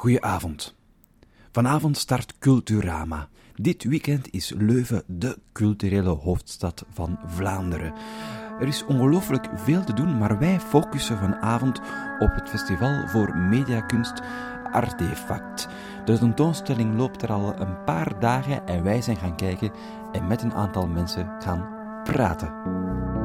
Goedenavond. Vanavond start Culturama. Dit weekend is Leuven de culturele hoofdstad van Vlaanderen. Er is ongelooflijk veel te doen, maar wij focussen vanavond op het Festival voor Mediakunst Artefact. De tentoonstelling loopt er al een paar dagen en wij zijn gaan kijken en met een aantal mensen gaan praten.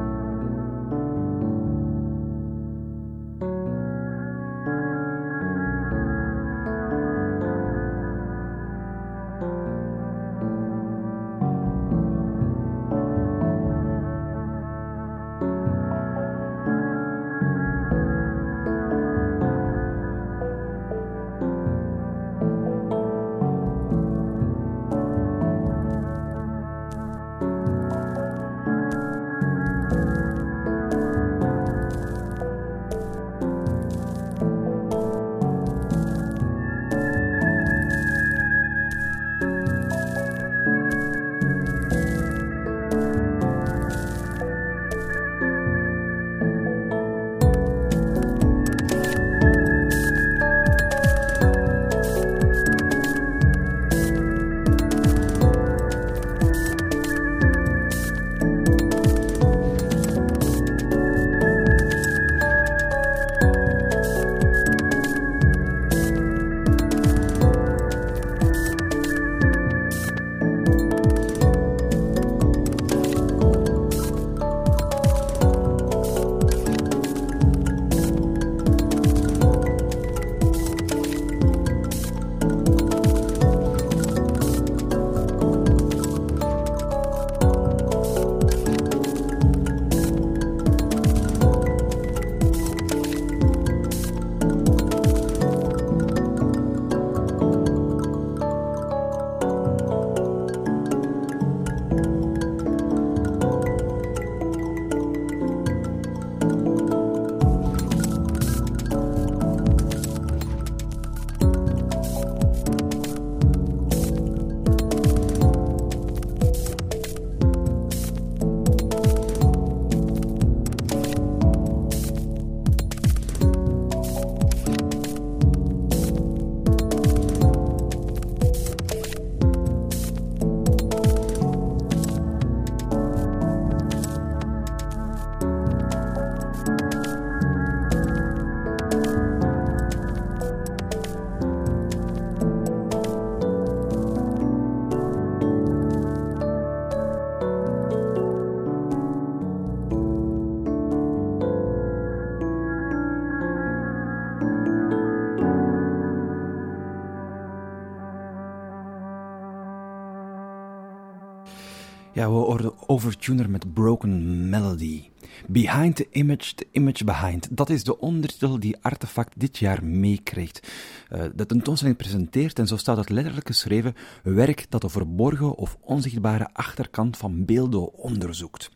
Overtuner met Broken Melody. Behind the Image, the Image Behind. Dat is de ondertitel die Artefact dit jaar meekrijgt. Uh, de tentoonstelling presenteert, en zo staat het letterlijk geschreven, werk dat de verborgen of onzichtbare achterkant van beelden onderzoekt.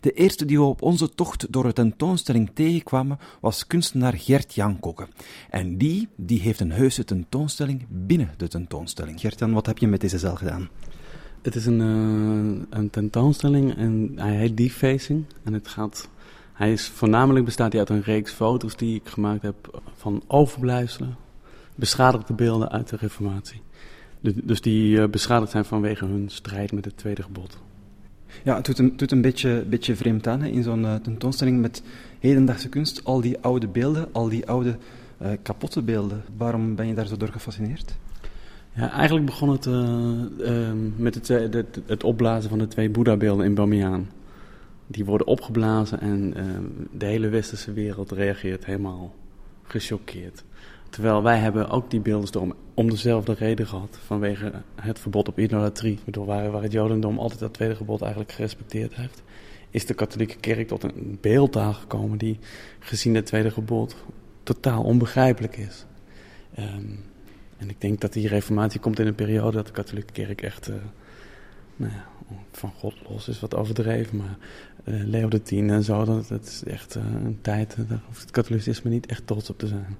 De eerste die we op onze tocht door de tentoonstelling tegenkwamen was kunstenaar Gert Jan. En die, die heeft een heuse tentoonstelling binnen de tentoonstelling. Gert-Jan, wat heb je met deze zaal gedaan? Het is een, uh, een tentoonstelling en hij heet Defacing. En het gaat, hij is voornamelijk bestaat hij uit een reeks foto's die ik gemaakt heb van overblijfselen, beschadigde beelden uit de Reformatie. dus die uh, beschadigd zijn vanwege hun strijd met het tweede gebod. Ja, het doet een, doet een beetje, beetje vreemd aan hè, in zo'n uh, tentoonstelling met hedendaagse kunst. Al die oude beelden, al die oude kapotte beelden. Waarom ben je daar zo door gefascineerd? Ja, eigenlijk begon het uh, met het, het, het, opblazen van de twee Boeddha-beelden in Bamiyan. Die worden opgeblazen en uh, de hele westerse wereld reageert helemaal gechoqueerd. Terwijl wij hebben ook die beelden om, om dezelfde reden gehad. Vanwege het verbod op idolatrie. Waardoor waar, waar het jodendom altijd dat tweede gebod eigenlijk gerespecteerd heeft. Is de katholieke kerk tot een beeld aangekomen die gezien het tweede gebod totaal onbegrijpelijk is. Um, en ik denk dat die reformatie komt in een periode dat de katholieke kerk echt uh, nou ja, van God los is, wat overdreven. Maar uh, Leo X en zo, dat, is echt uh, een tijd, daar hoeft het katholicisme niet echt trots op te zijn.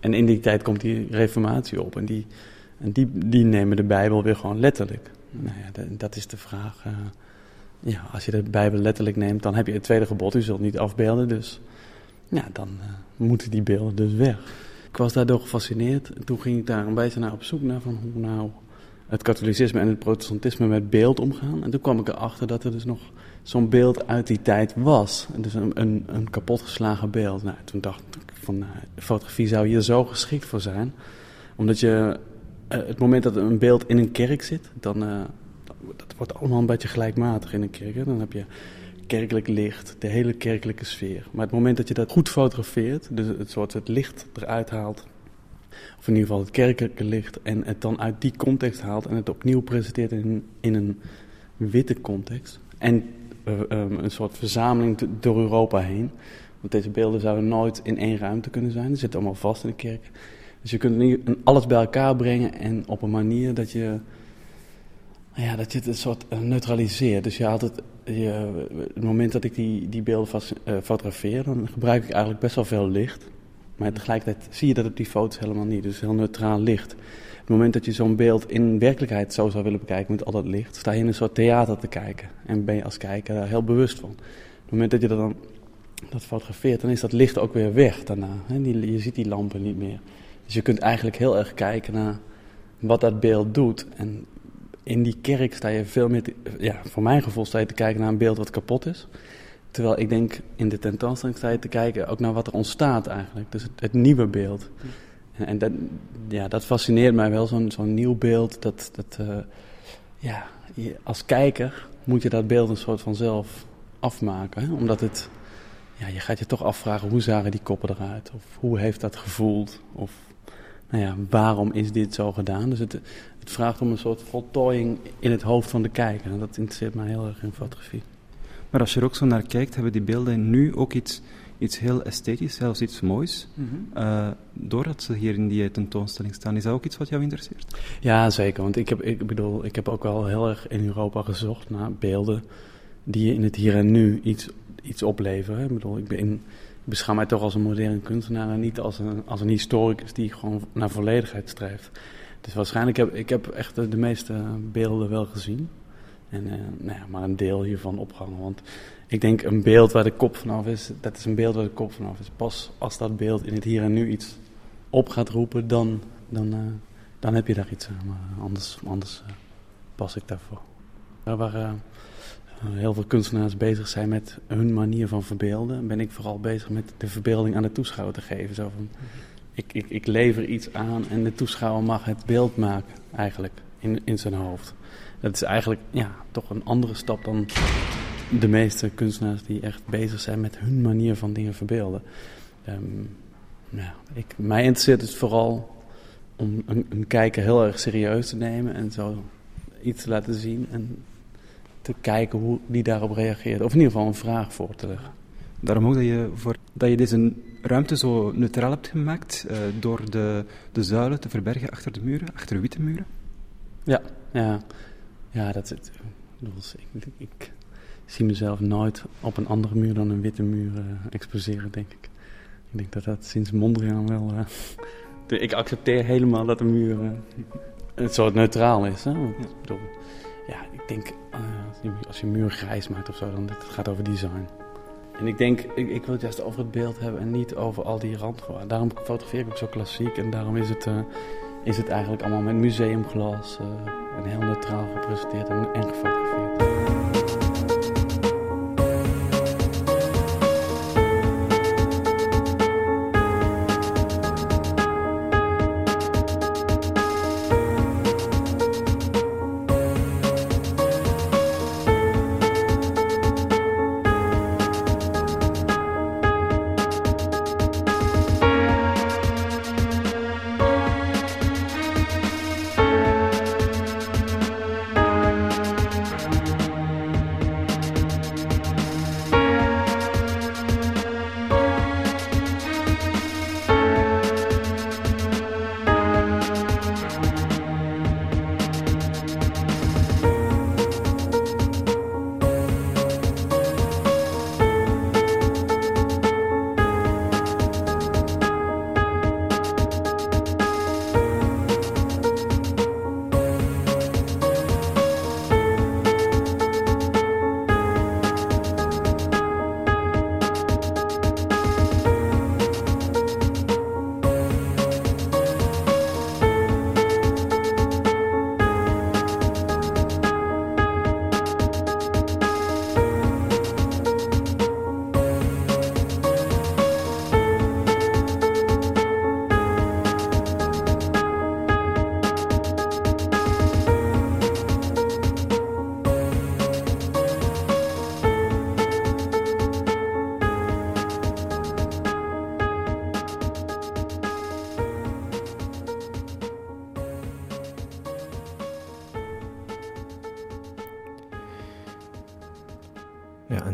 en in die tijd komt die reformatie op en die, en die, die nemen de Bijbel weer gewoon letterlijk. Nou ja, dat, dat is de vraag. ja, als je de Bijbel letterlijk neemt, dan heb je het tweede gebod, u zult niet afbeelden, dus ja, dan moeten die beelden dus weg. Ik was daardoor gefascineerd. En toen ging ik daar een beetje naar op zoek naar van hoe nou het katholicisme en het protestantisme met beeld omgaan. En toen kwam ik erachter dat er dus nog zo'n beeld uit die tijd was. Dus een, een, een kapotgeslagen beeld. Nou, toen dacht ik van, nou, fotografie zou hier zo geschikt voor zijn. Omdat je, uh, het moment dat een beeld in een kerk zit, dan, uh, dat wordt allemaal een beetje gelijkmatig in een kerk. Hè? Dan heb je kerkelijk licht, de hele kerkelijke sfeer. Maar het moment dat je dat goed fotografeert, dus het soort het licht eruit haalt, of in ieder geval het kerkelijke licht, en het dan uit die context haalt en het opnieuw presenteert in, in een witte context. En uh, um, een soort verzameling door Europa heen. Want deze beelden zouden nooit in één ruimte kunnen zijn. Ze zitten allemaal vast in de kerk. Dus je kunt niet alles bij elkaar brengen en op een manier dat je, ja, dat je het een soort neutraliseert. Dus je haalt het, je, het moment dat ik die, die beelden vast, uh, fotografeer, dan gebruik ik eigenlijk best wel veel licht. Maar tegelijkertijd zie je dat op die foto's helemaal niet. Dus heel neutraal licht. Het moment dat je zo'n beeld in werkelijkheid zo zou willen bekijken met al dat licht, sta je in een soort theater te kijken. En ben je als kijker daar heel bewust van. Op het moment dat je dat dan dat fotografeert, dan is dat licht ook weer weg daarna. Je ziet die lampen niet meer. Dus je kunt eigenlijk heel erg kijken naar wat dat beeld doet. En in die kerk sta je veel meer, te, ja, voor mijn gevoel sta je te kijken naar een beeld wat kapot is. Terwijl ik denk, in de tentoonstelling sta je te kijken ook naar wat er ontstaat eigenlijk. Dus het, nieuwe beeld. En, dat, ja, dat fascineert mij wel, zo'n zo'n nieuw beeld. Dat, dat, uh, ja, als kijker moet je dat beeld een soort van zelf afmaken. Hè? Omdat het, ja, je gaat je toch afvragen, hoe zagen die koppen eruit? Of hoe heeft dat gevoeld? Of nou ja, waarom is dit zo gedaan? Dus het, het vraagt om een soort voltooiing in het hoofd van de kijker. En dat interesseert mij heel erg in fotografie. Maar als je er ook zo naar kijkt, hebben die beelden nu ook iets, iets heel esthetisch, zelfs iets moois. Mm -hmm. uh, doordat ze hier in die tentoonstelling staan, is dat ook iets wat jou interesseert? Ja, zeker. Want ik heb, ik bedoel, ik heb ook wel heel erg in Europa gezocht naar beelden die in het hier en nu iets, iets opleveren. Ik bedoel, ik, ben, beschouw mij toch als een moderne kunstenaar en niet als een, als een historicus die gewoon naar volledigheid streeft. Dus waarschijnlijk heb ik heb echt de, meeste beelden wel gezien. En uh, nou ja, maar een deel hiervan opgehangen. Want ik denk een beeld waar de kop vanaf is, dat is een beeld waar de kop vanaf is. Pas als dat beeld in het hier en nu iets op gaat roepen, dan, dan, uh, dan heb je daar iets aan. Maar anders, anders uh, pas ik daarvoor. Waar heel veel kunstenaars bezig zijn met hun manier van verbeelden, ben ik vooral bezig met de verbeelding aan de toeschouwer te geven. Zo van, ik, ik, ik lever iets aan en de toeschouwer mag het beeld maken, eigenlijk, in, in zijn hoofd. Dat is eigenlijk ja, toch een andere stap dan de meeste kunstenaars die echt bezig zijn met hun manier van dingen verbeelden. Um, ja, ik, mij interesseert het vooral om een, een, kijker heel erg serieus te nemen en zo iets te laten zien en te kijken hoe die daarop reageert. Of in ieder geval een vraag voor te leggen. Daarom ook dat je, voor, dat je deze ruimte zo neutraal hebt gemaakt uh, door de, de zuilen te verbergen achter de muren, achter witte muren? Ja, ja. Ja, dat is ik, ik, zie mezelf nooit op een andere muur dan een witte muur uh, exposeren, denk ik. Ik denk dat dat sinds Mondriaan wel... Uh, de, ik accepteer helemaal dat een muur een soort neutraal is. Hè? Want, ja. Bedoel, ja, ik denk als je een muur grijs maakt of zo, dan het gaat over design. En ik denk, ik, ik, wil het juist over het beeld hebben en niet over al die randvoorwaarden. Daarom fotografeer ik ook zo klassiek en daarom is het, is het eigenlijk allemaal met museumglas en heel neutraal gepresenteerd en, en gefotografeerd.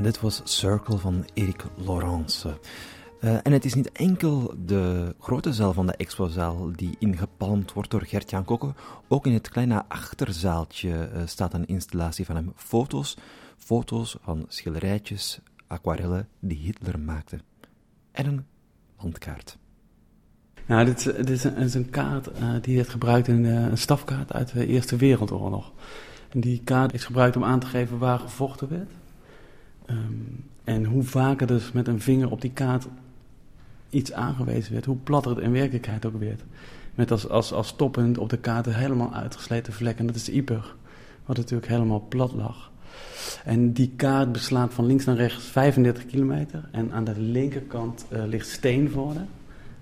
Dit was Circle van Eric Laurence. Uh, en het is niet enkel de grote zaal van de expozaal die ingepalmd wordt door Gert-Jan Kokke. Ook in het kleine achterzaaltje uh, staat een installatie van hem. Foto's, foto's van schilderijtjes, aquarellen die Hitler maakte. En een landkaart. Nou, dit is, een, kaart uh, die werd gebruikt in een stafkaart uit de Eerste Wereldoorlog. En die kaart is gebruikt om aan te geven waar gevochten werd. Um, en hoe vaker dus met een vinger op die kaart iets aangewezen werd, hoe platter het in werkelijkheid ook werd. Met als, als, als toppunt op de kaart helemaal uitgesleten vlek. En dat is Ieper, wat natuurlijk helemaal plat lag. En die kaart beslaat van links naar rechts 35 kilometer. En aan de linkerkant uh, ligt Steenvoorde.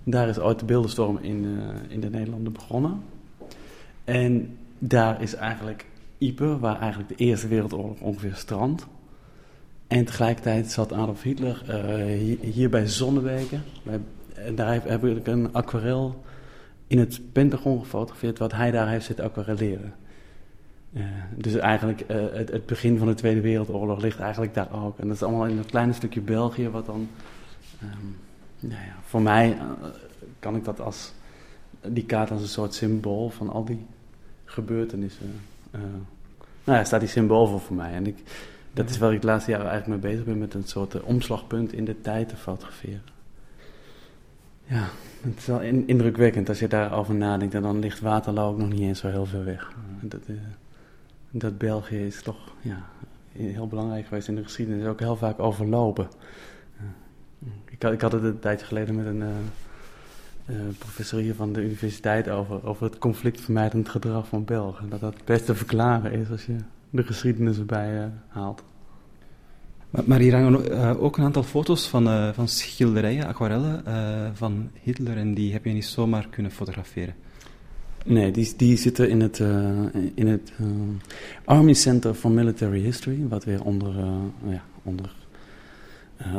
Daar is ooit de beeldenstorm in, uh, in de Nederlanden begonnen. En daar is eigenlijk Ieper, waar eigenlijk de Eerste Wereldoorlog ongeveer strand. En tegelijkertijd zat Adolf Hitler uh, hier, bij Zonneweken. en daar heb, ik een aquarel in het Pentagon gefotografeerd, wat hij daar heeft zitten aquarelleren. Uh, dus eigenlijk uh, het, het, begin van de Tweede Wereldoorlog ligt eigenlijk daar ook. En dat is allemaal in dat kleine stukje België, wat dan. Um, nou ja, voor mij kan ik dat als. die kaart als een soort symbool van al die gebeurtenissen. nou ja, staat die symbool voor voor mij. En ik dat is waar ik de laatste jaren eigenlijk mee bezig ben, met een soort eh, omslagpunt in de tijd te fotograferen. Ja, het is wel indrukwekkend als je daarover nadenkt. En dan ligt Waterloo ook nog niet eens zo heel veel weg. Dat, uh, dat België is toch ja, heel belangrijk geweest in de geschiedenis. Ook heel vaak overlopen. ik, had, ik had het een tijdje geleden met een uh, professor hier van de universiteit over, over het conflictvermijdend gedrag van Belgen. Dat dat het best te verklaren is als je de geschiedenis erbij uh, haalt. Maar, hier hangen uh, ook een aantal foto's van, uh, van schilderijen, aquarellen van Hitler en die heb je niet zomaar kunnen fotograferen. Nee, die, die zitten in het, in het Army Center for Military History, wat weer onder, ja, onder,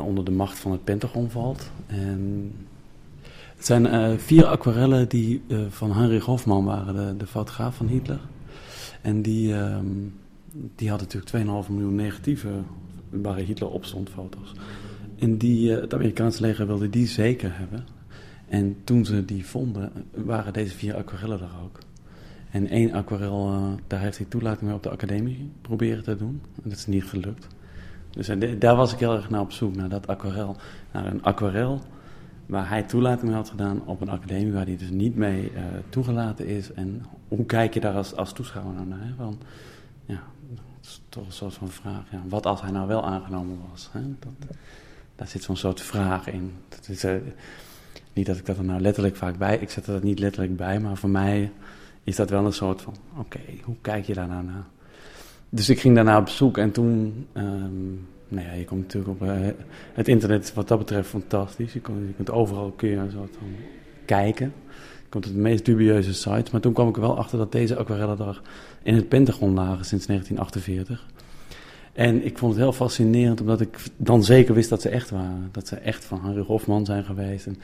onder de macht van het Pentagon valt. En het zijn vier aquarellen die van Heinrich Hofmann waren, de, de fotograaf van Hitler. En die, ehm, die had natuurlijk 2,5 miljoen negatieve waar Hitler op stond, foto's. En die, uh, het Amerikaanse leger wilde die zeker hebben. En toen ze die vonden, waren deze vier aquarellen er ook. En één aquarel, uh, daar heeft hij toelating mee op de academie proberen te doen. En dat is niet gelukt. Dus uh, daar was ik heel erg naar op zoek, naar dat aquarel. Naar een aquarel waar hij toelating mee had gedaan op een academie waar hij dus niet mee toegelaten is. En hoe kijk je daar als, als toeschouwer nou naar? Ja, dat is toch een soort van vraag. Ja, wat als hij nou wel aangenomen was? Hè? Dat, daar zit zo'n soort vraag in. Dat is, uh, niet dat ik dat er nou letterlijk vaak bij... Ik zet er dat niet letterlijk bij, maar voor mij is dat wel een soort van... Oké, hoe kijk je daar nou naar? Dus ik ging daarna op zoek en toen... Um, nou ja, je komt natuurlijk op... Uh, het internet wat dat betreft fantastisch. Je, kon, je kunt overal kun een soort van kijken komt het de meest dubieuze sites. Maar toen kwam ik wel achter dat deze aquarellen daar in het Pentagon lagen sinds 1948. En ik vond het heel fascinerend, omdat ik dan zeker wist dat ze echt waren. Dat ze echt van Henry Hofman zijn geweest. En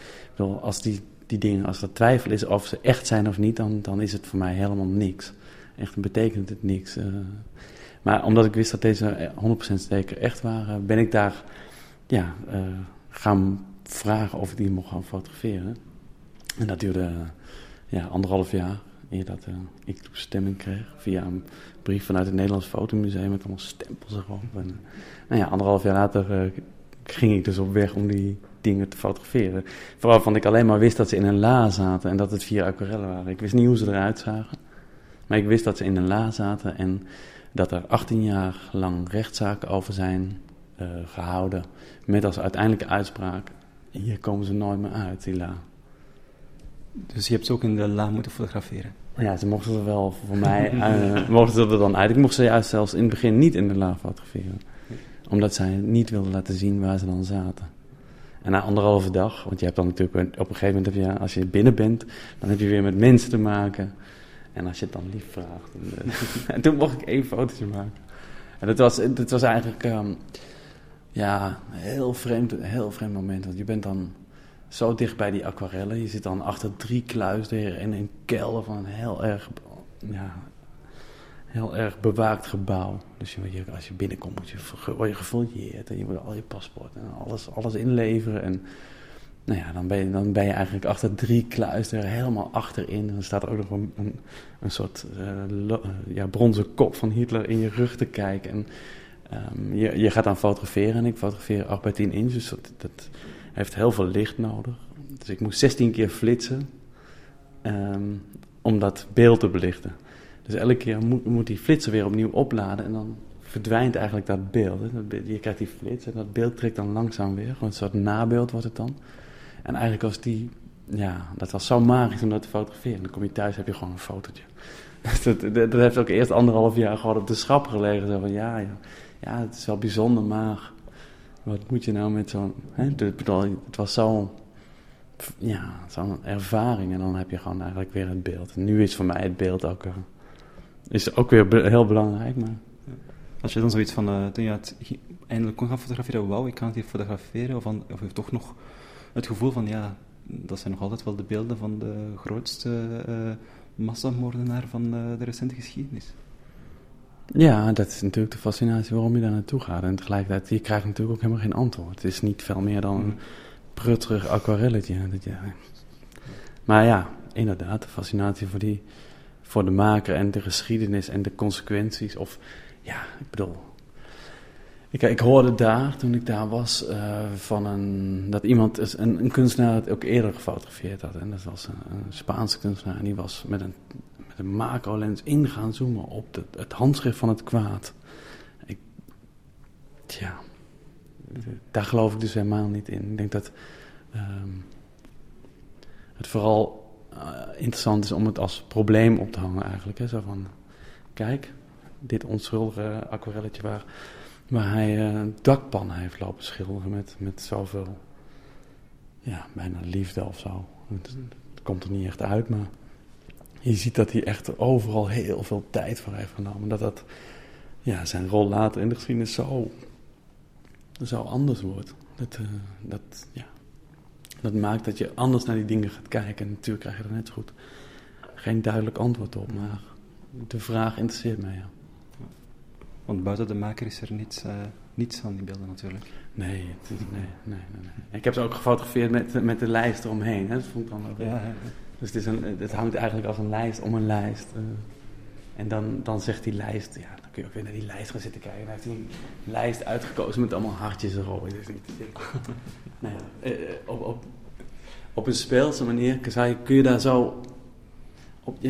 als die, die dingen, als er twijfel is of ze echt zijn of niet, dan, dan is het voor mij helemaal niks. Echt betekent het niks. Uh, maar omdat ik wist dat deze 100% zeker echt waren, ben ik daar ja, uh, gaan vragen of ik die mocht gaan fotograferen. En dat duurde ja, anderhalf jaar eer dat uh, ik toestemming kreeg via een brief vanuit het Nederlands Fotomuseum met allemaal stempels erop. En, nou ja, anderhalf jaar later uh, ging ik dus op weg om die dingen te fotograferen. Vooral van ik alleen maar wist dat ze in een la zaten en dat het vier aquarellen waren. Ik wist niet hoe ze eruit zagen, maar ik wist dat ze in een la zaten en dat er 18 jaar lang rechtszaken over zijn uh, gehouden. Met als uiteindelijke uitspraak: hier komen ze nooit meer uit, die la. Dus je hebt ze ook in de la moeten fotograferen? Ja, ze mochten er wel voor mij, uh, mochten ze er dan uit. Ik mocht ze juist zelfs in het begin niet in de la fotograferen. Omdat zij niet wilden laten zien waar ze dan zaten. En na anderhalve dag, want je hebt dan natuurlijk op een gegeven moment, als je binnen bent, dan heb je weer met mensen te maken. En als je het dan lief vraagt. En, uh, en toen mocht ik één fotootje maken. En dat was, dat was eigenlijk, um, ja, een heel vreemd, heel vreemd moment. Want je bent dan zo dicht bij die aquarellen. Je zit dan achter drie kluisdeuren in een kelder van een heel erg ja, heel erg bewaakt gebouw. Dus je, als je binnenkomt moet je, word je gefouilleerd en je moet al je paspoort en alles, alles inleveren. En nou ja, dan ben, je, dan ben je eigenlijk achter drie kluisters helemaal achterin. En dan staat er ook nog een, een, soort uh, ja, bronzen kop van Hitler in je rug te kijken. En um, je, je gaat dan fotograferen en ik fotografeer 8 bij 10 inch, dus dat heeft heel veel licht nodig. Dus ik moest 16 keer flitsen um, om dat beeld te belichten. Dus elke keer moet, moet die flitser weer opnieuw opladen en dan verdwijnt eigenlijk dat beeld. Je krijgt die flits en dat beeld trekt dan langzaam weer. Een soort nabeeld wordt het dan. En eigenlijk was die, ja, dat was zo magisch om dat te fotograferen. Dan kom je thuis heb je gewoon een fotootje. dat, dat, dat, heeft ook eerst anderhalf jaar gewoon op de schap gelegen. Zo van, ja, ja, ja, het is wel bijzonder, maar wat moet je nou met zo'n... Het was zo ja, zo'n ervaring. En dan heb je gewoon eigenlijk weer het beeld. En nu is voor mij het beeld ook, uh, is ook weer heel belangrijk. Maar... Als je dan zoiets van, uh, toen je het eindelijk kon gaan fotograferen, wauw, ik kan het hier fotograferen. Of, van, of je toch nog het gevoel van, ja, dat zijn nog altijd wel de beelden van de grootste uh, massamoordenaar van de recente geschiedenis. Ja, dat is natuurlijk de fascinatie waarom je daar naartoe gaat. En tegelijkertijd, je krijgt natuurlijk ook helemaal geen antwoord. Het is niet veel meer dan een prutterig aquarelletje. Maar ja, inderdaad, de fascinatie voor, die, voor de maker en de geschiedenis en de consequenties. Of, ja, ik bedoel... Ik, ik hoorde daar, toen ik daar was, uh, van een, dat iemand, een, een, kunstenaar het ook eerder gefotografeerd had. En dat was een, een Spaanse kunstenaar en die was met een de macro-lens in gaan zoomen op het handschrift van het kwaad. Ik, tja, daar geloof ik dus helemaal niet in. Ik denk dat um, het vooral uh, interessant is om het als probleem op te hangen eigenlijk. Hè? Zo van, kijk, dit onschuldige aquarelletje waar, waar hij uh, dakpan heeft lopen schilderen met, met zoveel, ja, bijna liefde of zo. Het komt er niet echt uit, maar je ziet dat hij echt overal heel veel tijd voor heeft genomen. Dat dat ja, zijn rol later in de geschiedenis zo, zo anders wordt. Dat, uh, dat, ja, dat maakt dat je anders naar die dingen gaat kijken. En natuurlijk krijg je er net zo goed geen duidelijk antwoord op. Maar de vraag interesseert mij, ja. Want buiten de maker is er niets, uh, niets aan die beelden natuurlijk. Nee, nee, nee, nee, nee, Ik heb ze ook gefotografeerd met, met de lijst eromheen. Hè. Dat vond ik dan ook. Ja, ja. Dus het, hangt eigenlijk als een lijst om een lijst. Uh, en dan, dan zegt die lijst, ja, dan kun je ook weer naar die lijst gaan zitten kijken. Dan heeft hij een lijst uitgekozen met allemaal hartjes erop. Dus nou ja, uh, op, op, op een speelse manier kun je daar zo. Op,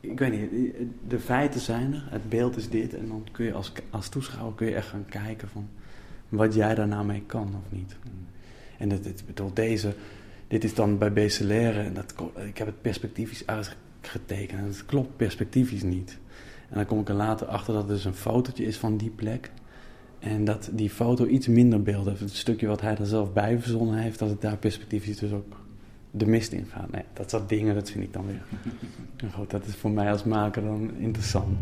ik weet niet, de feiten zijn er, het beeld is dit. En dan kun je als, als toeschouwer kun je echt gaan kijken van wat jij daarna nou mee kan of niet. En het, het, bedoel, deze dit is dan bij Becelaire, en dat, ik heb het perspectiefjes uitgetekend en het klopt perspectiefjes niet. En dan kom ik er later achter dat het dus een fotootje is van die plek. En dat die foto iets minder beeld heeft. Het stukje wat hij er zelf bij verzonnen heeft, dat het daar perspectiefjes dus ook de mist in gaat. Nee, dat soort dingen, dat vind ik dan weer. goed, dat is voor mij als maker dan interessant.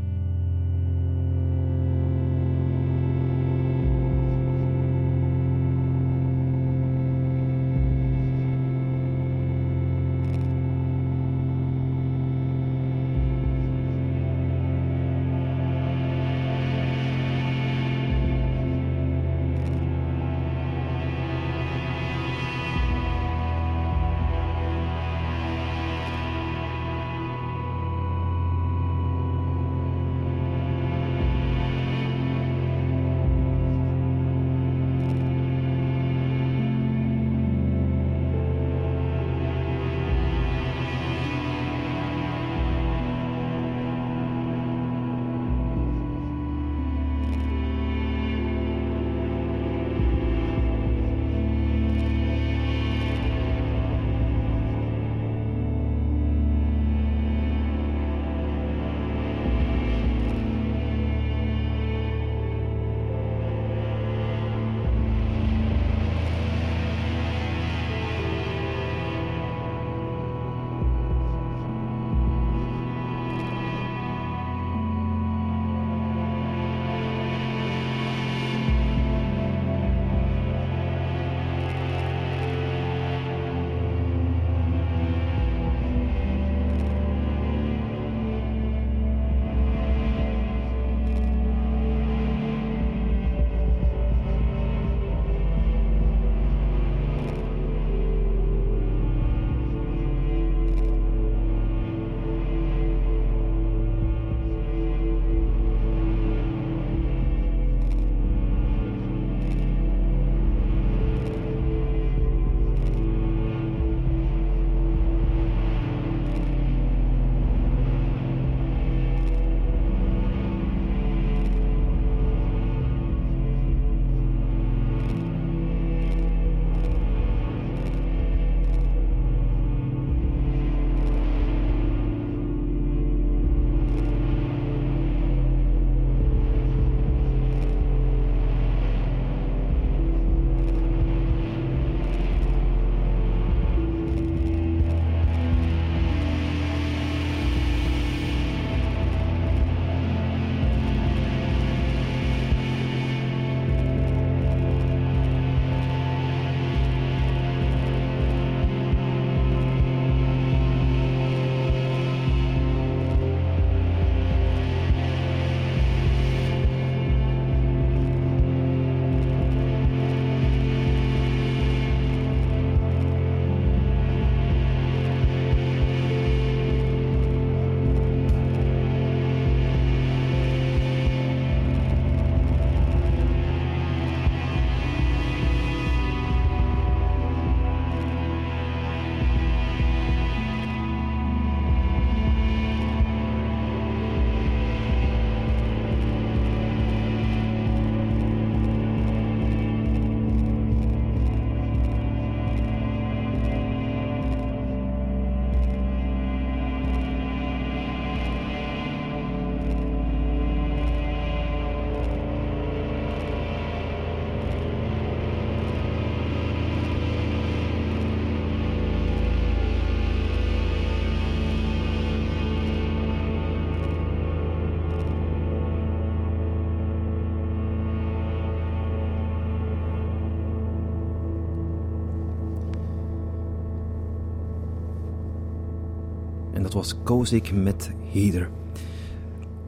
Dat was Kozik met Heder.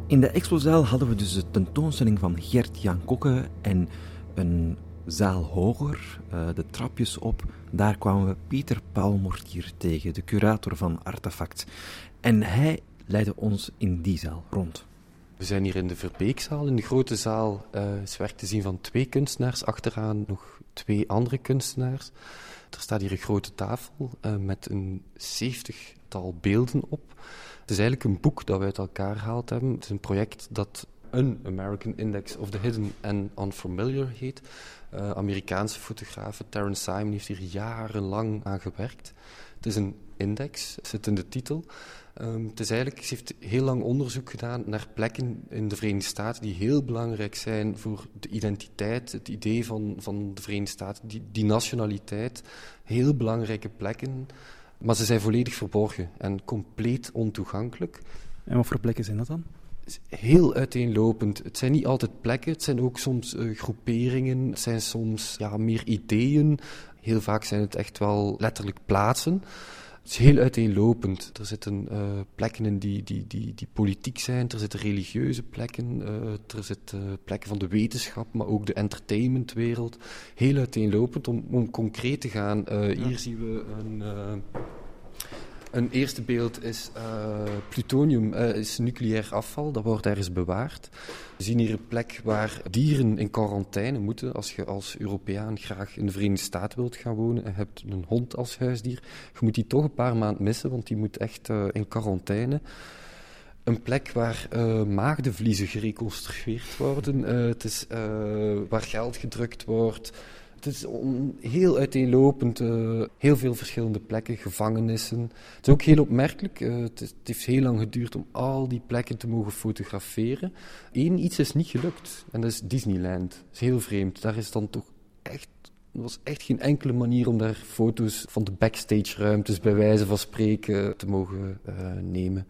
In de expozaal hadden we dus de tentoonstelling van Gert-Jan Kokke en een zaal hoger, uh, de trapjes op, daar kwamen we Pieter Paul Mortier tegen, de curator van Artefact. En hij leidde ons in die zaal rond. We zijn hier in de Verbeekzaal. In de grote zaal uh, is werk te zien van twee kunstenaars, achteraan nog twee andere kunstenaars. Er staat hier een grote tafel uh, met een zeventigtal beelden op. Het is eigenlijk een boek dat we uit elkaar gehaald hebben. Het is een project dat een American Index of the Hidden and Unfamiliar heet. Uh, Amerikaanse fotograaf Terence Simon heeft hier jarenlang aan gewerkt. Het is een index, zit in de titel. Um, het is eigenlijk, ze heeft heel lang onderzoek gedaan naar plekken in de Verenigde Staten die heel belangrijk zijn voor de identiteit, het idee van, van de Verenigde Staten, die, die nationaliteit. Heel belangrijke plekken, maar ze zijn volledig verborgen en compleet ontoegankelijk. En wat voor plekken zijn dat dan? heel uiteenlopend. Het zijn niet altijd plekken, het zijn ook soms uh, groeperingen, het zijn soms ja, meer ideeën. Heel vaak zijn het echt wel letterlijk plaatsen. Het is heel uiteenlopend. Er zitten uh, plekken in die, die, die, die politiek zijn, er zitten religieuze plekken, uh, er zitten plekken van de wetenschap, maar ook de entertainmentwereld. Heel uiteenlopend. Om, om concreet te gaan, ja. hier zien we een een eerste beeld is uh, plutonium, uh, is nucleair afval, dat wordt ergens bewaard. We zien hier een plek waar dieren in quarantaine moeten. Als je als Europeaan graag in de Verenigde Staten wilt gaan wonen en hebt een hond als huisdier, je moet die toch een paar maanden missen, want die moet echt uh, in quarantaine. Een plek waar maagdenvliezen gereconstrueerd worden. het is waar geld gedrukt wordt het is heel uiteenlopend, uh, heel veel verschillende plekken, gevangenissen. Het is ook heel opmerkelijk, uh, het, heeft heel lang geduurd om al die plekken te mogen fotograferen. Eén iets is niet gelukt, en dat is Disneyland. Dat is heel vreemd, daar is dan toch echt... Er was echt geen enkele manier om daar foto's van de backstage-ruimtes bij wijze van spreken te mogen uh, nemen.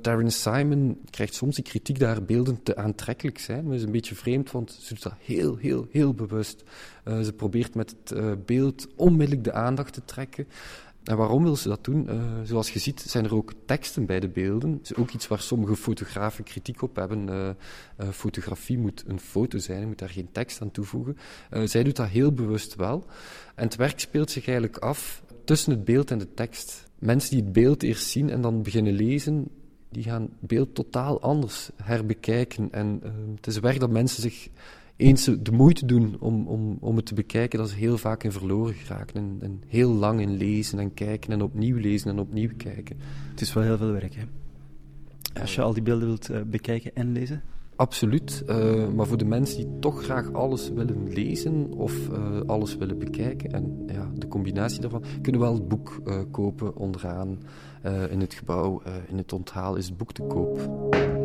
Darren Simon krijgt soms de kritiek daar beelden te aantrekkelijk zijn. Dat is een beetje vreemd, want ze doet dat heel, heel, heel bewust. Uh, ze probeert met het uh, beeld onmiddellijk de aandacht te trekken. En waarom wil ze dat doen? Uh, zoals je ziet zijn er ook teksten bij de beelden. Dat is ook iets waar sommige fotografen kritiek op hebben. Fotografie moet een foto zijn, je moet daar geen tekst aan toevoegen. zij doet dat heel bewust wel. En het werk speelt zich eigenlijk af tussen het beeld en de tekst. Mensen die het beeld eerst zien en dan beginnen lezen, die gaan het beeld totaal anders herbekijken. En uh, het is werk dat mensen zich eens de moeite doen om, om, om het te bekijken, dat ze heel vaak in verloren geraken. En, en, heel lang in lezen en kijken en opnieuw lezen en opnieuw kijken. Het is wel heel veel werk, hè? Als je al die beelden wilt uh, bekijken en lezen? Absoluut, uh, maar voor de mensen die toch graag alles willen lezen of uh, alles willen bekijken, en ja, de combinatie daarvan, kunnen wel het boek kopen onderaan in het gebouw. in het onthaal is het boek te koop.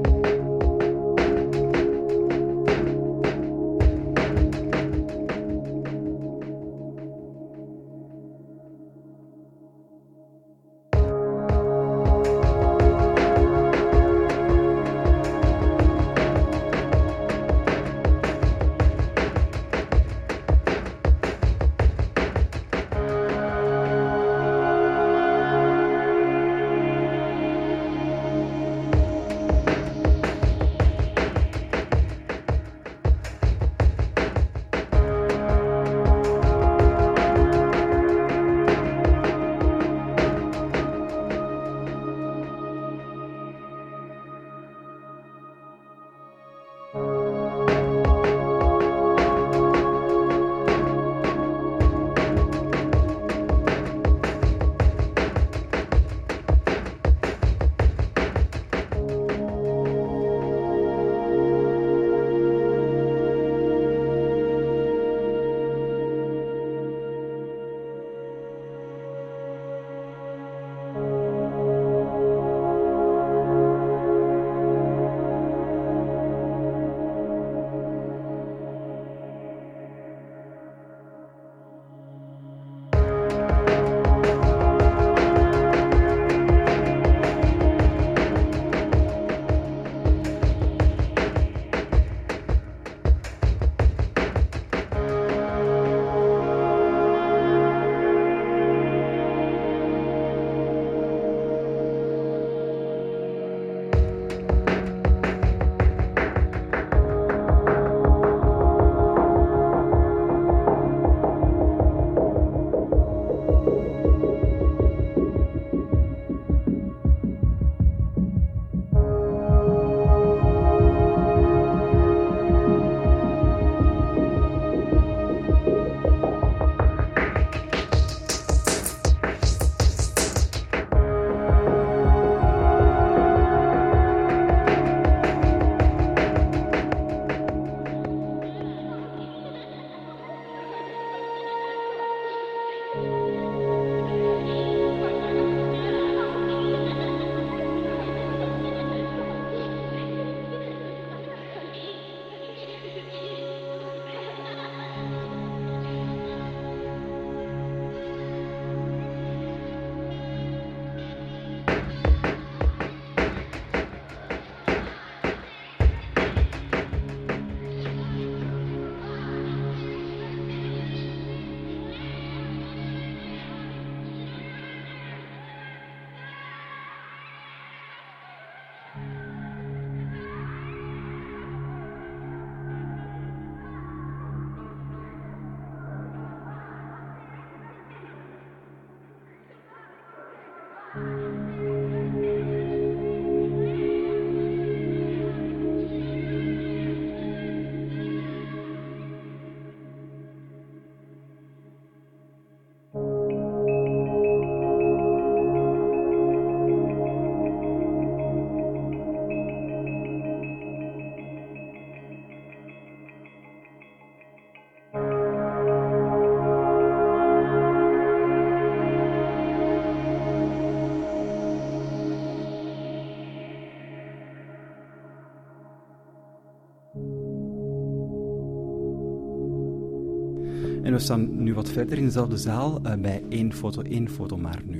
We staan nu wat verder in dezelfde zaal uh, bij één foto, één foto maar nu.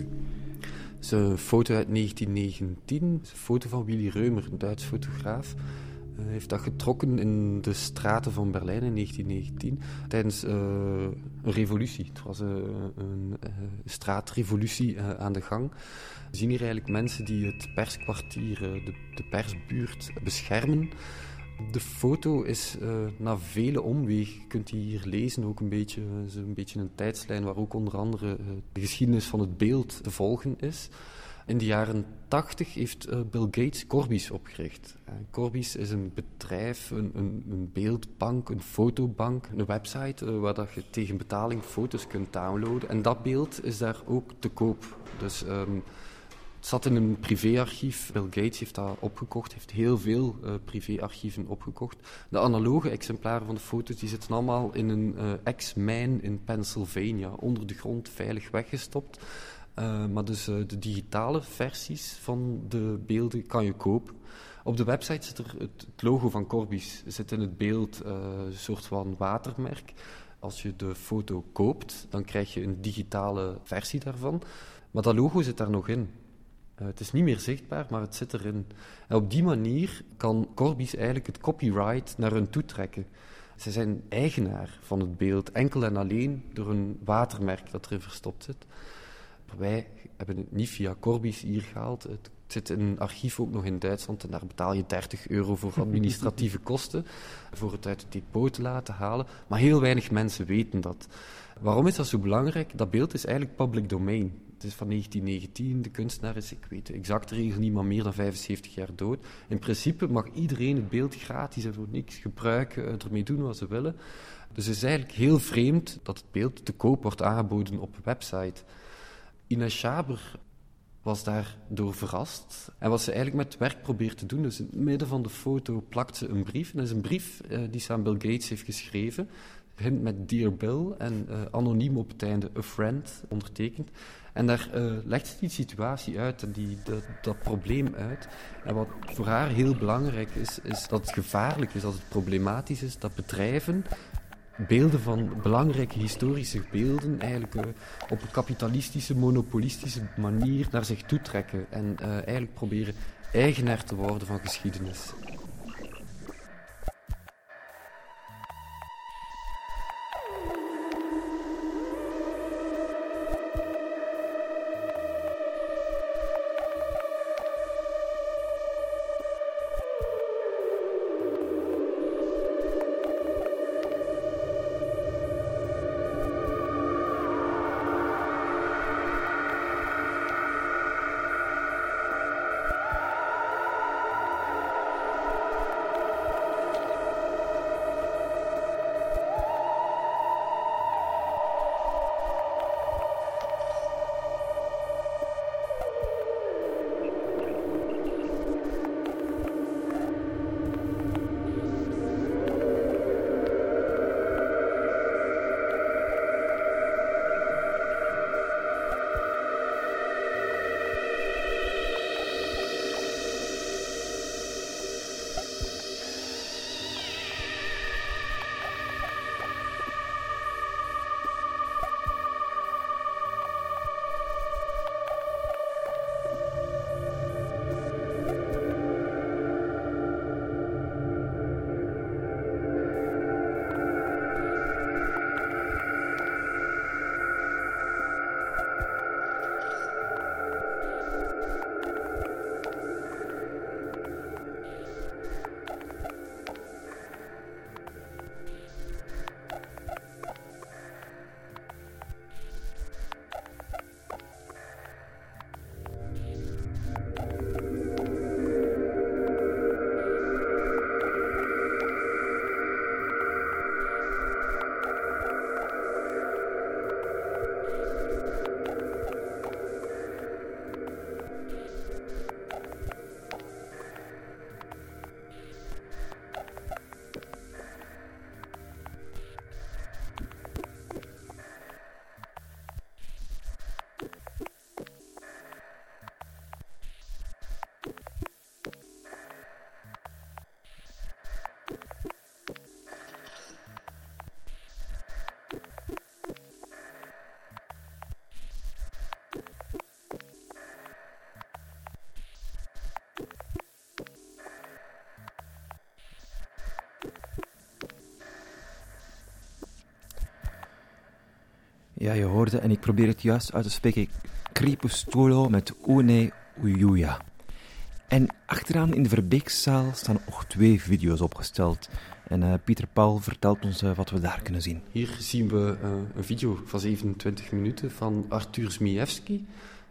Het is een foto uit 1919, een foto van Willy Reumer, een Duits fotograaf. Hij heeft dat getrokken in de straten van Berlijn in 1919 tijdens uh, een revolutie. Het was een, een straatrevolutie aan de gang. We zien hier eigenlijk mensen die het perskwartier, de, de persbuurt beschermen. De foto is uh, na vele omwegen, je kunt die hier lezen, ook een beetje, een beetje een tijdslijn waar ook onder andere uh, de geschiedenis van het beeld te volgen is. In de jaren 80 heeft Bill Gates Corbis opgericht. Corbis is een bedrijf, een, een, beeldbank, een fotobank, een website waar dat je tegen betaling foto's kunt downloaden. En dat beeld is daar ook te koop. Dus het zat in een privéarchief. Bill Gates heeft dat opgekocht, heeft heel veel uh, privéarchieven opgekocht. De analoge exemplaren van de foto's die zitten allemaal in een uh, ex-mijn in Pennsylvania, onder de grond veilig weggestopt. Uh, maar dus de digitale versies van de beelden kan je kopen. Op de website zit er het, het logo van Corbis, zit in het beeld een soort van watermerk. Als je de foto koopt, dan krijg je een digitale versie daarvan. Maar dat logo zit daar nog in. Uh, het is niet meer zichtbaar, maar het zit erin. En op die manier kan Corbis eigenlijk het copyright naar hun toe trekken. Ze zijn eigenaar van het beeld, enkel en alleen door een watermerk dat erin verstopt zit. Wij hebben het niet via Corbis hier gehaald. Het zit in een archief ook nog in Duitsland en daar betaal je 30 euro voor administratieve kosten voor het uit het depot te laten halen. Maar heel weinig mensen weten dat. Waarom is dat zo belangrijk? Dat beeld is eigenlijk public domain. Het is van 1919, de kunstenaar is, ik weet de exacte regel niet, maar meer dan 75 jaar dood. In principe mag iedereen het beeld gratis en voor niks gebruiken, ermee doen wat ze willen. Dus het is eigenlijk heel vreemd dat het beeld te koop wordt aangeboden op een website. Ina Schaber was daardoor verrast. En wat ze eigenlijk met het werk probeert te doen, dus in het midden van de foto plakt ze een brief. En dat is een brief uh, die ze aan Bill Gates heeft geschreven. Begint met Dear Bill en uh, anoniem op het einde A Friend ondertekend. En daar uh, legt ze die situatie uit en die, dat, probleem uit. En wat voor haar heel belangrijk is, is dat het gevaarlijk is, dat het problematisch is, dat bedrijven beelden van belangrijke historische beelden eigenlijk uh, op een kapitalistische, monopolistische manier naar zich toe trekken en uh, eigenlijk proberen eigenaar te worden van geschiedenis. Ja, je hoorde, en ik probeer het juist uit te spreken, Crepusculo met Une Uyuya. En achteraan in de Verbeekzaal staan nog twee video's opgesteld. En uh, Pieter Paul vertelt ons uh, wat we daar kunnen zien. Hier zien we uh, een video van 27 minuten van Artur Zmijewski.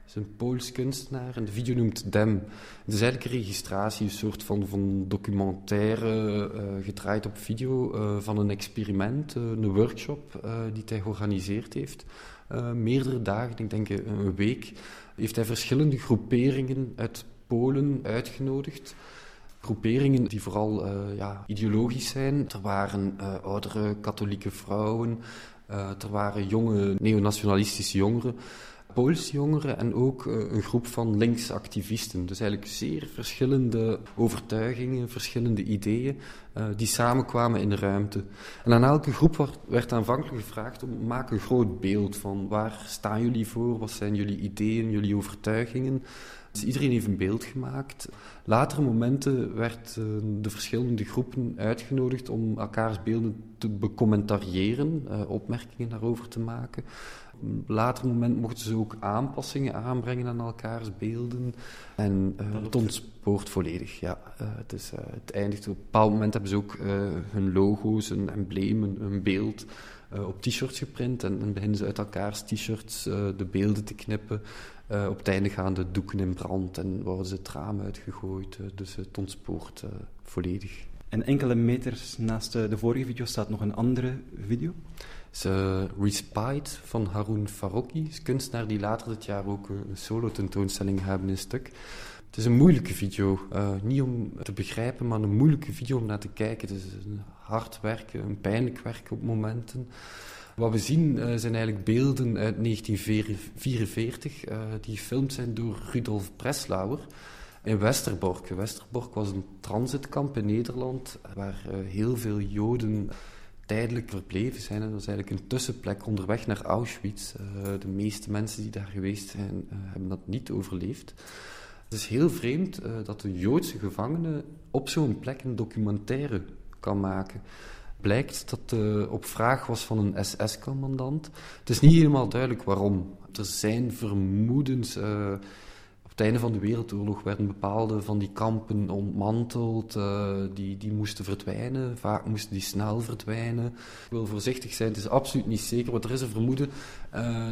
Is een Pools kunstenaar en de video noemt Dem. Het is eigenlijk een registratie, een soort van, van documentaire gedraaid op video van een experiment, een workshop die hij georganiseerd heeft. meerdere dagen, ik denk een week, heeft hij verschillende groeperingen uit Polen uitgenodigd. Groeperingen die vooral uh, ja, ideologisch zijn. Er waren uh, oudere katholieke vrouwen, uh, er waren jonge neonationalistische jongeren. Poolse jongeren en ook een groep van linksactivisten. Dus eigenlijk zeer verschillende overtuigingen, verschillende ideeën die samenkwamen in de ruimte. En aan elke groep werd aanvankelijk gevraagd om maak een groot beeld van waar staan jullie voor, wat zijn jullie ideeën, jullie overtuigingen. Dus iedereen heeft een beeld gemaakt. Latere momenten werd uh, de verschillende groepen uitgenodigd om elkaars beelden te becommentariëren, opmerkingen daarover te maken. Op later moment mochten ze ook aanpassingen aanbrengen aan elkaars beelden. En uh, het ontspoort volledig. Ja, het, is, het eindigt op een bepaald moment hebben ze ook hun logo's, een embleem, een, beeld op t-shirts geprint. En dan beginnen ze uit elkaars t-shirts de beelden te knippen. Uh, op het einde gaan de doeken in brand en worden ze het raam uitgegooid. Uh, dus het ontspoort uh, volledig. En enkele meters naast de vorige video staat nog een andere video? Het Respite van Haroun Farouki, is kunstenaar die later dit jaar ook een solo-tentoonstelling hebben in stuk. Het is een moeilijke video. niet om te begrijpen, maar een moeilijke video om naar te kijken. Het is een hard werken, een pijnlijk werken op momenten. Wat we zien uh, zijn eigenlijk beelden uit 1944 uh, die gefilmd zijn door Rudolf Breslauer in Westerbork. Westerbork was een transitkamp in Nederland waar heel veel Joden tijdelijk verbleven zijn. En dat is eigenlijk een tussenplek onderweg naar Auschwitz. de meeste mensen die daar geweest zijn hebben dat niet overleefd. Het is heel vreemd dat een Joodse gevangene op zo'n plek een documentaire kan maken blijkt dat op vraag was van een SS-commandant. Het is niet helemaal duidelijk waarom. Er zijn vermoedens. Het einde van de Wereldoorlog werden bepaalde van die kampen ontmanteld. Uh, die, die moesten verdwijnen. Vaak moesten die snel verdwijnen. Ik wil voorzichtig zijn, het is absoluut niet zeker. Want er is een vermoeden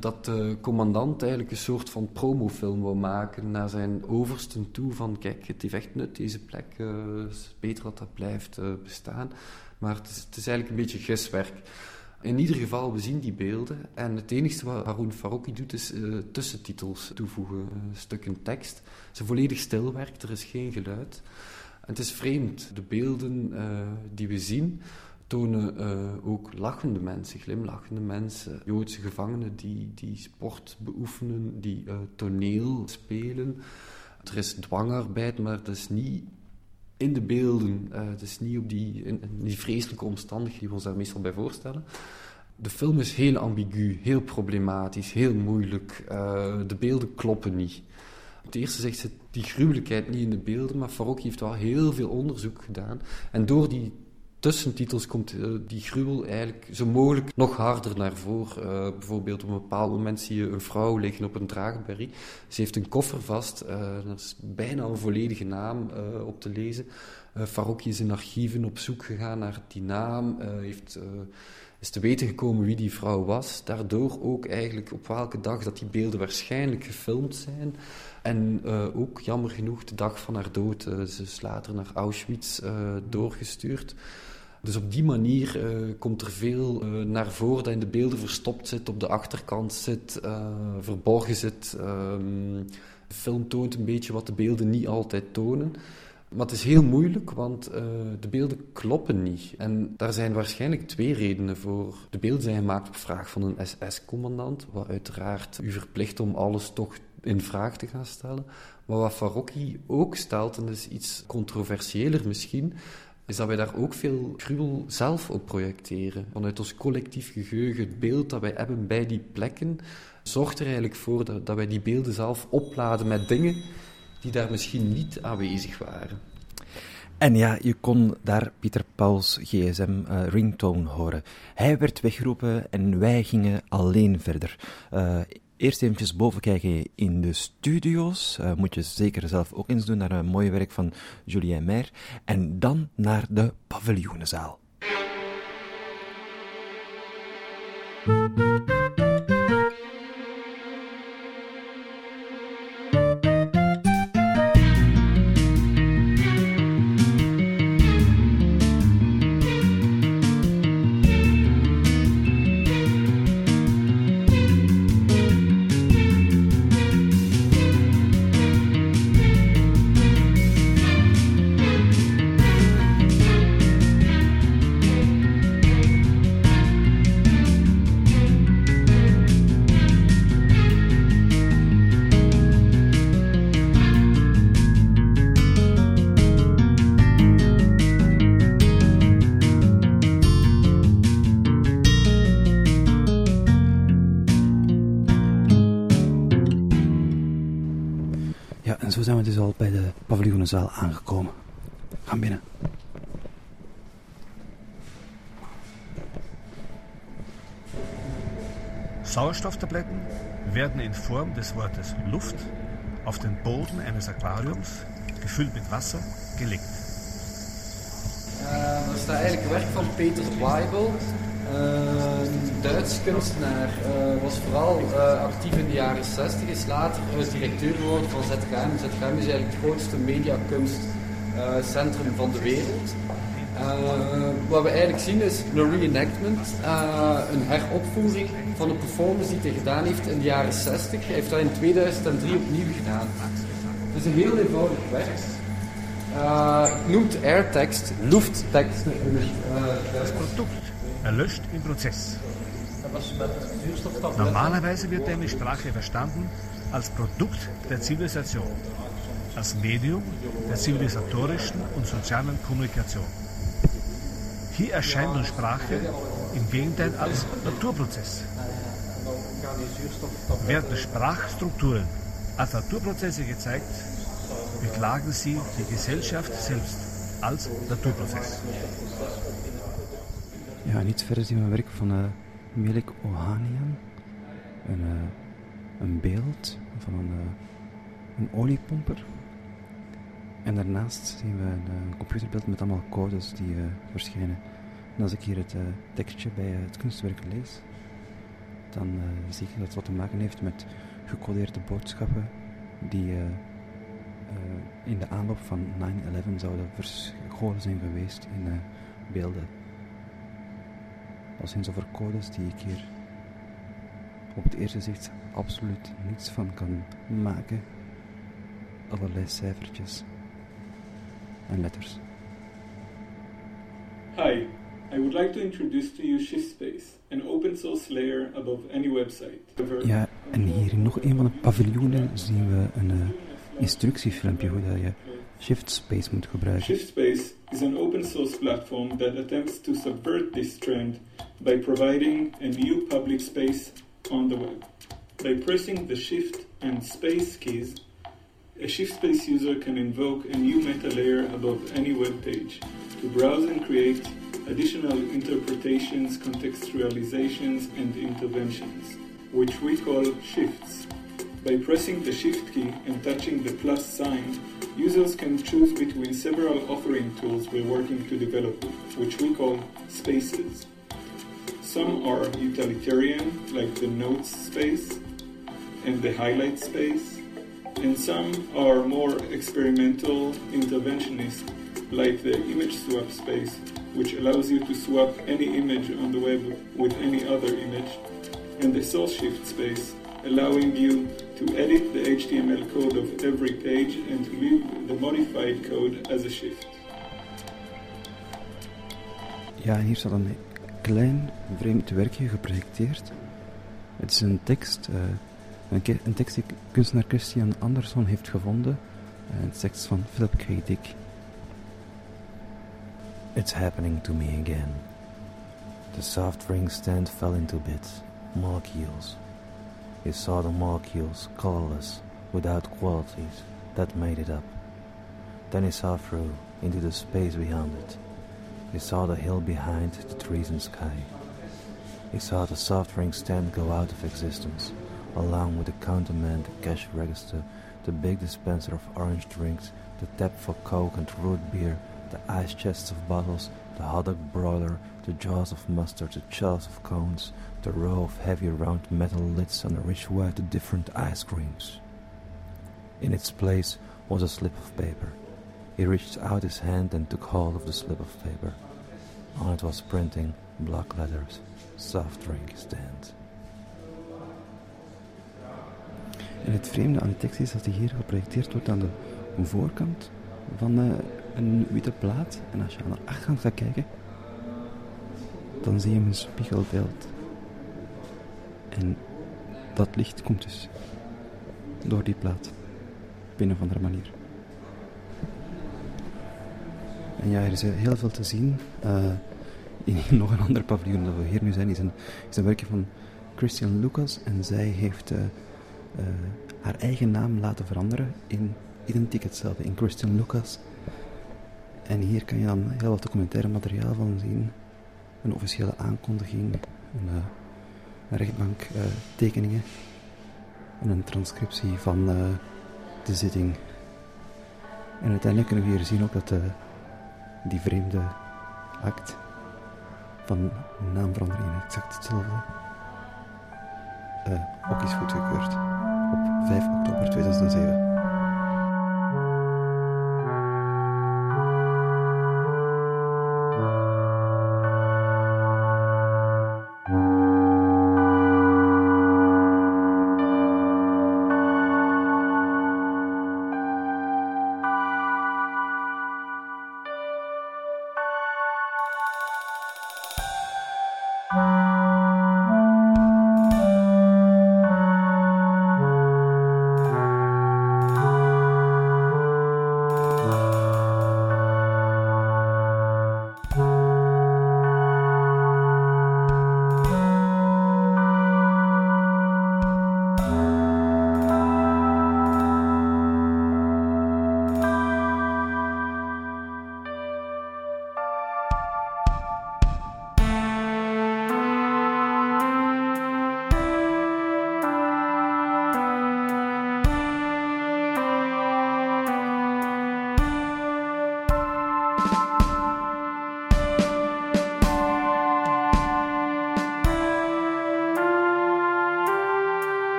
dat de commandant eigenlijk een soort van promofilm wil maken naar zijn oversten toe. Van kijk, het heeft echt nut, deze plek. het is beter dat dat blijft bestaan. Maar het is, het is eigenlijk een beetje giswerk. In ieder geval, we zien die beelden. En het enige wat Haroun Farouki doet, is uh, tussentitels toevoegen. Een stukken tekst. Ze volledig stil werkt, er is geen geluid. En het is vreemd. De beelden uh, die we zien, tonen ook lachende mensen, glimlachende mensen. Joodse gevangenen die, die sport beoefenen, die toneel spelen. Er is dwangarbeid, maar dat is niet in de beelden. Uh, het is niet op die, die vreselijke omstandigheden die we ons daar meestal bij voorstellen. De film is heel ambigu, heel problematisch, heel moeilijk. Uh, de beelden kloppen niet. Het eerste zegt ze die gruwelijkheid niet in de beelden, maar Farok heeft wel heel veel onderzoek gedaan. En door die tussentitels komt uh, die gruwel eigenlijk zo mogelijk nog harder naar voren. Uh, bijvoorbeeld op een bepaald moment zie je een vrouw liggen op een draagberry. Ze heeft een koffer vast, uh, er is bijna een volledige naam op te lezen. Farouki is in archieven op zoek gegaan naar die naam, heeft, is te weten gekomen wie die vrouw was. Daardoor ook eigenlijk op welke dag dat die beelden waarschijnlijk gefilmd zijn. En ook jammer genoeg de dag van haar dood. ze is later naar Auschwitz doorgestuurd. Dus op die manier uh, komt er veel uh, naar voren dat in de beelden verstopt zit, op de achterkant zit, uh, verborgen zit. Um, de film toont een beetje wat de beelden niet altijd tonen. Maar het is heel moeilijk, want de beelden kloppen niet. En daar zijn waarschijnlijk twee redenen voor. De beelden zijn gemaakt op vraag van een SS-commandant, wat uiteraard u verplicht om alles toch in vraag te gaan stellen. Maar wat Farocki ook stelt, en dat is iets controversiëler misschien, is dat wij daar ook veel gruwel zelf op projecteren. Vanuit ons collectief geheugen, het beeld dat wij hebben bij die plekken, zorgt er eigenlijk voor dat, dat wij die beelden zelf opladen met dingen die daar misschien niet aanwezig waren. En ja, je kon daar Pieter Pauls gsm uh, ringtone horen. Hij werd weggeroepen en wij gingen alleen verder. Uh, eerst eventjes boven kijken in de studio's. Uh, moet je zeker zelf ook eens doen naar een mooie werk van Julien Mer. En dan naar de paviljoenenzaal. Paviljoenenzaal aangekomen. Gaan binnen. Sauerstofftabletten werden in Form des Wortes Luft auf den Boden eines Aquariums, gefüllt mit Wasser, gelegt. Uh, dat is eigenlijk werk van Peter Weibel, een Duits kunstenaar. Uh, was vooral uh, actief in de jaren 60, is later directeur geworden van ZKM. ZKM is eigenlijk het grootste mediakunstcentrum van de wereld. wat we eigenlijk zien is een reenactment, een heropvoering van een performance die hij gedaan heeft in de jaren 60. Hij heeft dat in 2003 opnieuw gedaan. Het is een heel eenvoudig werk. Uh, noemt airtext, lufttekst in het product erlöscht im Prozess. Normalerweise wird eine Sprache verstanden als Produkt der Zivilisation, als Medium der zivilisatorischen und sozialen Kommunikation. Hier erscheint nun Sprache im Gegenteil als Naturprozess. Werden Sprachstrukturen als Naturprozesse gezeigt, beklagen sie die Gesellschaft selbst als Naturprozess. Ja, en iets verder zien we werk van uh, Melik Ohanian. Een, uh, een beeld van een, uh, een oliepomper. En daarnaast zien we een, computerbeeld met allemaal codes die verschijnen. En als ik hier het tekstje bij het kunstwerk lees, dan zie ik dat het wat te maken heeft met gecodeerde boodschappen die in de aanloop van 9-11 zouden verscholen zijn geweest in beelden dat zijn zoveel codes die ik hier op het eerste zicht absoluut niets van kan maken. Allerlei cijfertjes en letters. Hi, I would like to introduce to you ShiftSpace, an open source layer above any website. Ja, en hier in nog een van de paviljoenen zien we een uh, instructiefilmpje hoe dat je ShiftSpace moet gebruiken. ShiftSpace is an open source platform that attempts to subvert this trend by providing a new public space on the web. By pressing the Shift and Space keys, a ShiftSpace user can invoke a new meta layer above any web page to browse and create additional interpretations, contextualizations, and interventions, which we call shifts. By pressing the Shift key and touching the plus sign, users can choose between several offering tools we're working to develop, which we call spaces. Some are utilitarian, like the notes space and the highlight space, and some are more experimental, interventionist, like the image swap space, which allows you to swap any image on the web with any other image, and the source shift space, allowing you to edit the HTML code of every page and to leave the modified code as a shift. Ja, hier staat een klein vreemd werkje geprojecteerd. Het is een tekst, uh, een, een, tekst die kunstenaar Christian Anderson heeft gevonden. Uh, het tekst van Philip K. Dick. It's happening to me again. The soft ring stand fell into bits, molecules. He saw the molecules colorless, without qualities, that made it up. Then he saw through into the space beyond it. He saw the hill behind, the trees and sky. He saw the soft drink stand go out of existence, along with the counterman, the cash register, the big dispenser of orange drinks, the tap for coke and root beer, the ice chests of bottles, the hot dog broiler, the jaws of mustard, the shelves of cones, the row of heavy round metal lids on the rich white different ice creams. In its place was a slip of paper. He reached out his hand and took hold of the slip of paper. On it was printing, block letters, soft drink stand. En het vreemde aan de tekst is dat hij hier geprojecteerd wordt aan de voorkant van uh, een witte plaat. En als je aan de achterkant gaat kijken, dan zie je een spiegelbeeld. En dat licht komt dus door die plaat, op een of andere manier. En ja, er is heel veel te zien. Uh, in nog een ander paviljoen dat we hier nu zijn, is een, is een werkje van Christian Lucas. En zij heeft uh, haar eigen naam laten veranderen in identiek hetzelfde, in Christian Lucas. En hier kan je dan heel wat documentaire materiaal van zien. Een officiële aankondiging, een, een rechtbank, uh, tekeningen en een transcriptie van uh, de zitting. En uiteindelijk kunnen we hier zien ook dat die vreemde act van naamverandering exact hetzelfde ook is goedgekeurd op 5 oktober 2007.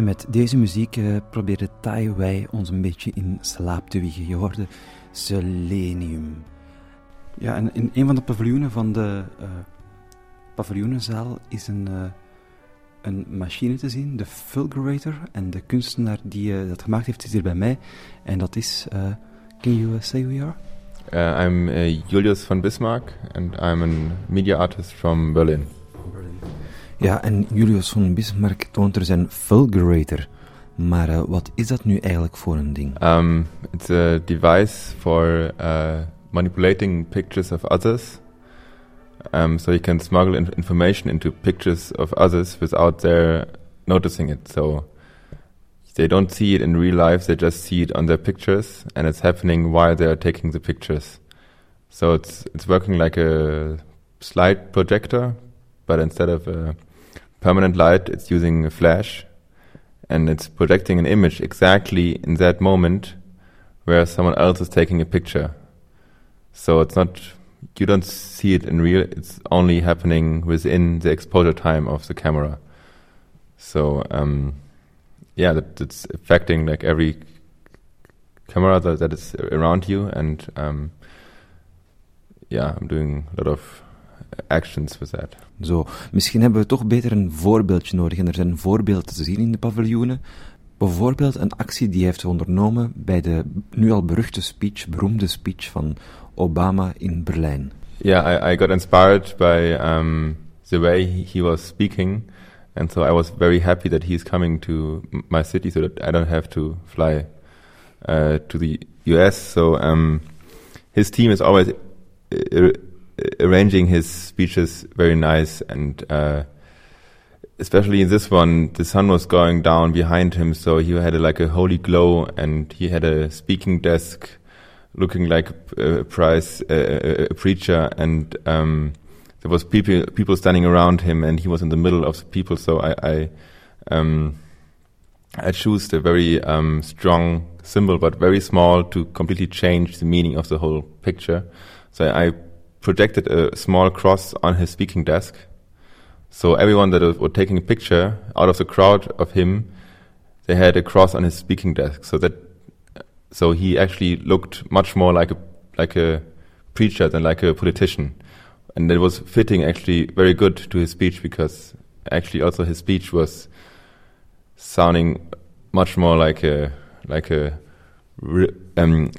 En met deze muziek uh, probeerde Tai ons een beetje in slaap te wiegen. Je hoorde Selenium. Ja, en in een van de paviljoenen van de uh, paviljoenenzaal is een, uh, een machine te zien, de Fulgurator. En de kunstenaar die dat gemaakt heeft, is hier bij mij. En dat is, can you say who you are? I'm Julius van Bismarck and I'm a media artist from Berlin. Ja, en Julius van Bismarck toont er zijn Fulgurator. Maar uh, wat is dat nu eigenlijk voor een ding? Um, it's a device for uh, manipulating pictures of others. Um, so you can smuggle in information into pictures of others without their noticing it. So they don't see it in real life, they just see it on their pictures, and it's happening while they are taking the pictures. So it's it's working like a slide projector, but instead of a permanent light, it's using a flash and it's projecting an image exactly in that moment where someone else is taking a picture. So it's not you don't see it in real. It's only happening within the exposure time of the camera. So um, yeah, that, it's affecting like every camera that, that is around you, and um, yeah, I'm doing a lot of actions with that. Zo, misschien hebben we toch beter een voorbeeldje nodig. En er zijn voorbeelden te zien in de paviljoenen. Bijvoorbeeld een actie die hij heeft ondernomen bij de nu al beruchte speech, beroemde speech van Obama in Berlijn. Yeah, I, I got inspired by um, the way he was speaking. And so I was very happy that he's coming to my city so that I don't have to fly uh, to the US. So um, his team is always uh, arranging his speeches very nice and uh, especially in this one, the sun was going down behind him, so he had a, like a holy glow, and he had a speaking desk, looking like a, prize, a, a preacher, and um, there was people people standing around him, and he was in the middle of the people. So I I, um, I chose a very um, strong symbol, but very small, to completely change the meaning of the whole picture. So I projected a small cross on his speaking desk so everyone that was taking a picture out of the crowd of him, they had a cross on his speaking desk. So that, so he actually looked much more like a like a preacher than like a politician, and it was fitting actually very good to his speech because actually also his speech was sounding much more like a like a um,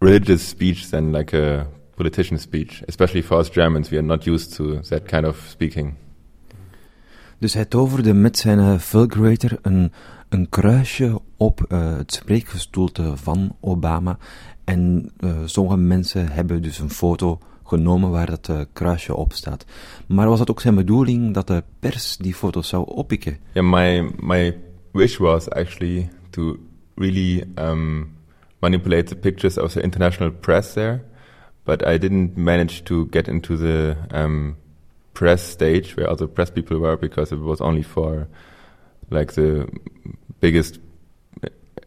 religious speech than like a politician speech. Especially for us Germans, we are not used to that kind of speaking. Dus hij toverde met zijn uh, Fulgurator een, een kruisje op uh, het spreekgestoelte van Obama. En uh, sommige mensen hebben dus een foto genomen waar dat uh, kruisje op staat. Maar was het ook zijn bedoeling dat de pers die foto's zou oppikken? Yeah, my, my wish was actually to really um, manipulate the pictures of the international press there. But I didn't manage to get into the um, press stage where other press people were because it was only for like the biggest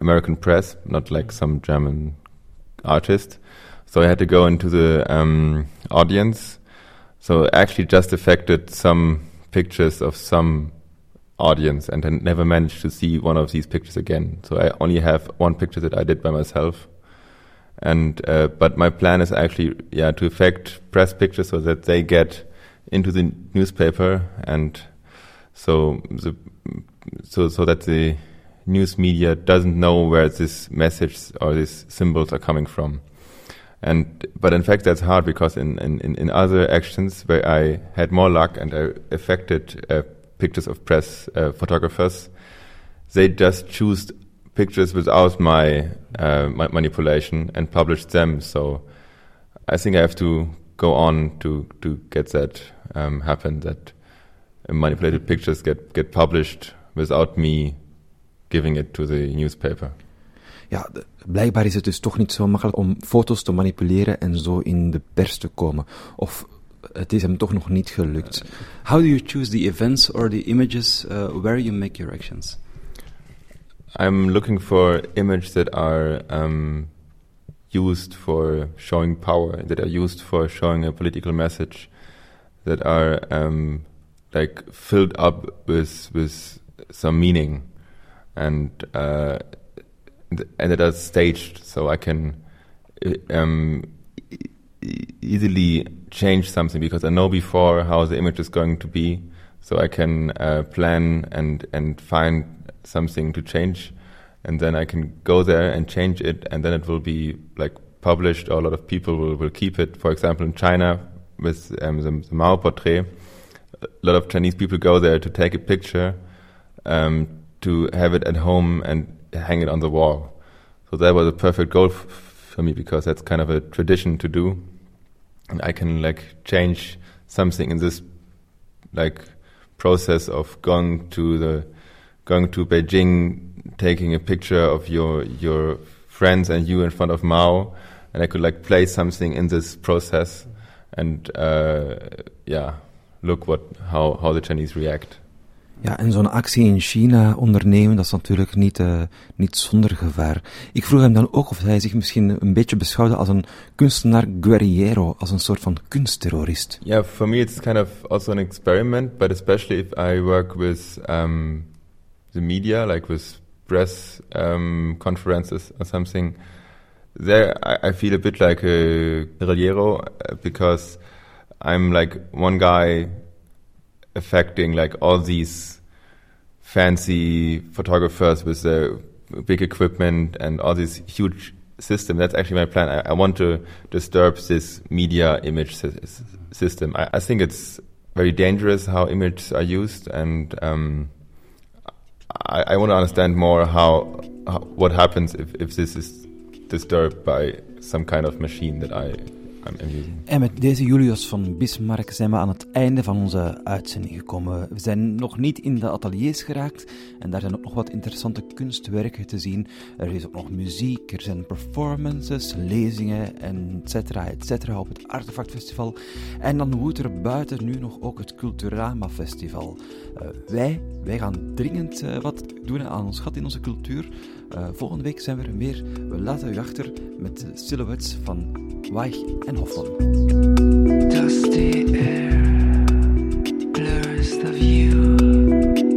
American press, not like some German artist. So I had to go into the um, audience. So it actually just affected some pictures of some audience and I never managed to see one of these pictures again. So I only have one picture that I did by myself. And uh, but my plan is actually yeah to affect press pictures so that they get into the newspaper, and so the so so that the news media doesn't know where this message or these symbols are coming from. And but in fact that's hard because in in, in other actions where I had more luck and I affected uh, pictures of press uh, photographers, they just choose pictures without my, uh, my manipulation and published them. So I think I have to go on to to get that um, happen that manipulated pictures get get published without me giving it to the newspaper. Ja, blijkbaar is het dus toch niet zo makkelijk om foto's te manipuleren en zo in de pers te komen. Of het is hem toch nog niet gelukt. How do you choose the events or the images uh, where you make your actions? I'm looking for images that are um, used for showing power, that are used for showing a political message, that are um, like filled up with with some meaning, and uh, and that are staged, so I can um, easily change something because I know before how the image is going to be, so I can uh, plan and and find something to change and then I can go there and change it, and then it will be like published, or a lot of people will, will keep it. For example, in China with um, the, the, Mao portrait, a lot of Chinese people go there to take a picture, um, to have it at home and hang it on the wall. So that was a perfect goal for me because that's kind of a tradition to do, and I can like change something in this like process of going to the going to Beijing taking a picture of your your friends and you in front of Mao, and I could like play something in this process, and uh, yeah, look what how how the Chinese react. Ja, en zo'n actie in China ondernemen, dat is natuurlijk niet, uh, niet zonder gevaar. Ik vroeg hem dan ook of hij zich misschien een beetje beschouwde als een kunstenaar guerriero, als een soort van kunstterrorist. Yeah, for me it's kind of also an experiment, but especially if I work with um, the media, like with press um, conferences or something, there I, I, feel a bit like a guerriero uh, because I'm like one guy affecting like all these fancy photographers with their big equipment and all this huge system. That's actually my plan. I, I want to disturb this media image system. I, I, think it's very dangerous how images are used, and um, I, I, want to understand more how, how what happens if, if this is disturbed by some kind of machine that I En met deze Julius van Bismarck zijn we aan het einde van onze uitzending gekomen. We zijn nog niet in de ateliers geraakt en daar zijn ook nog wat interessante kunstwerken te zien. Er is ook nog muziek, er zijn performances, lezingen, cetera, et cetera op het Artefact Festival. En dan woedt er buiten nu nog ook het Culturama Festival. Uh, wij, wij gaan dringend uh, wat doen aan ons gat in onze cultuur. Uh, volgende week zijn we er weer. We laten u achter met silhouettes van Weich en view.